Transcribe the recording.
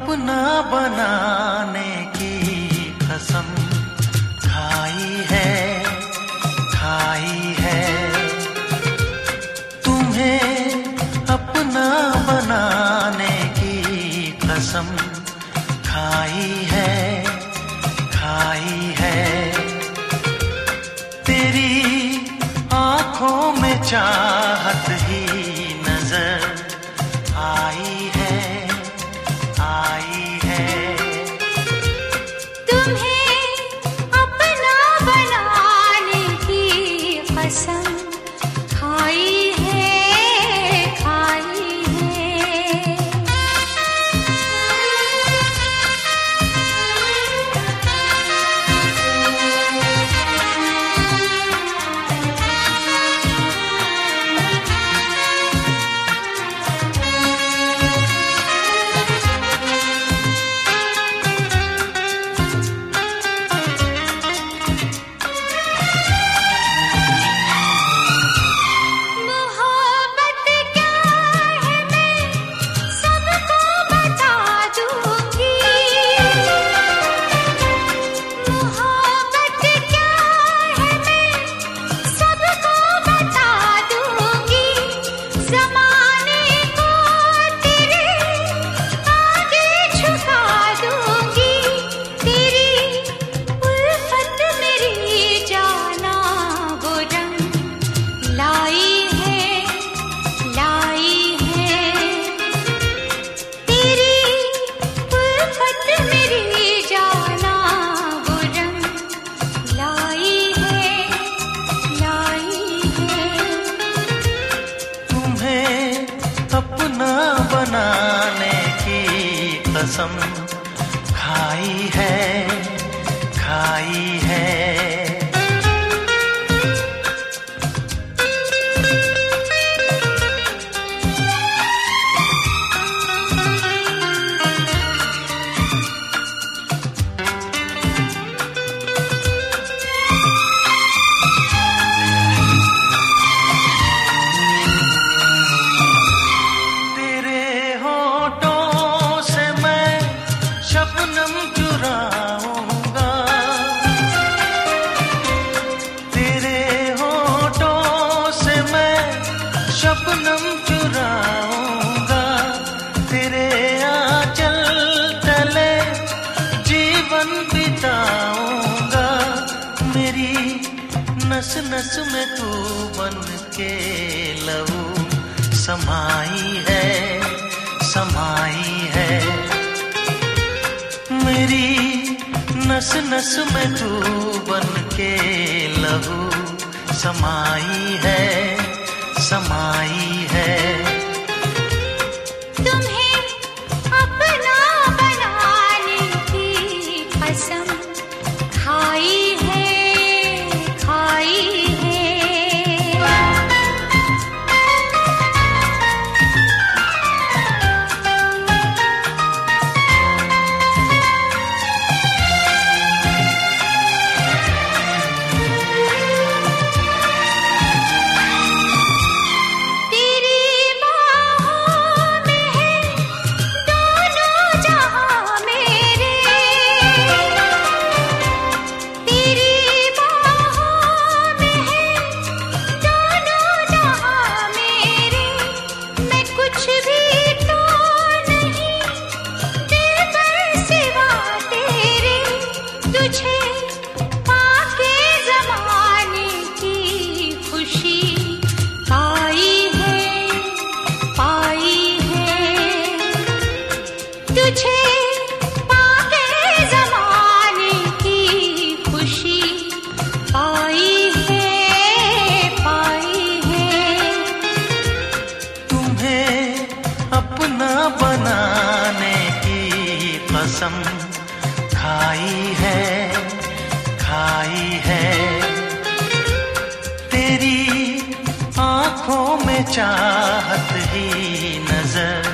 अपना बना बनाने की कसम खाई है खाई रस में तू बन के लहू। समाई है समाई है। मेरी नस नस में तू बन के लहू। समाई है समाई है। खाई है खाई है। तेरी आँखों में चाहत ही नज़र।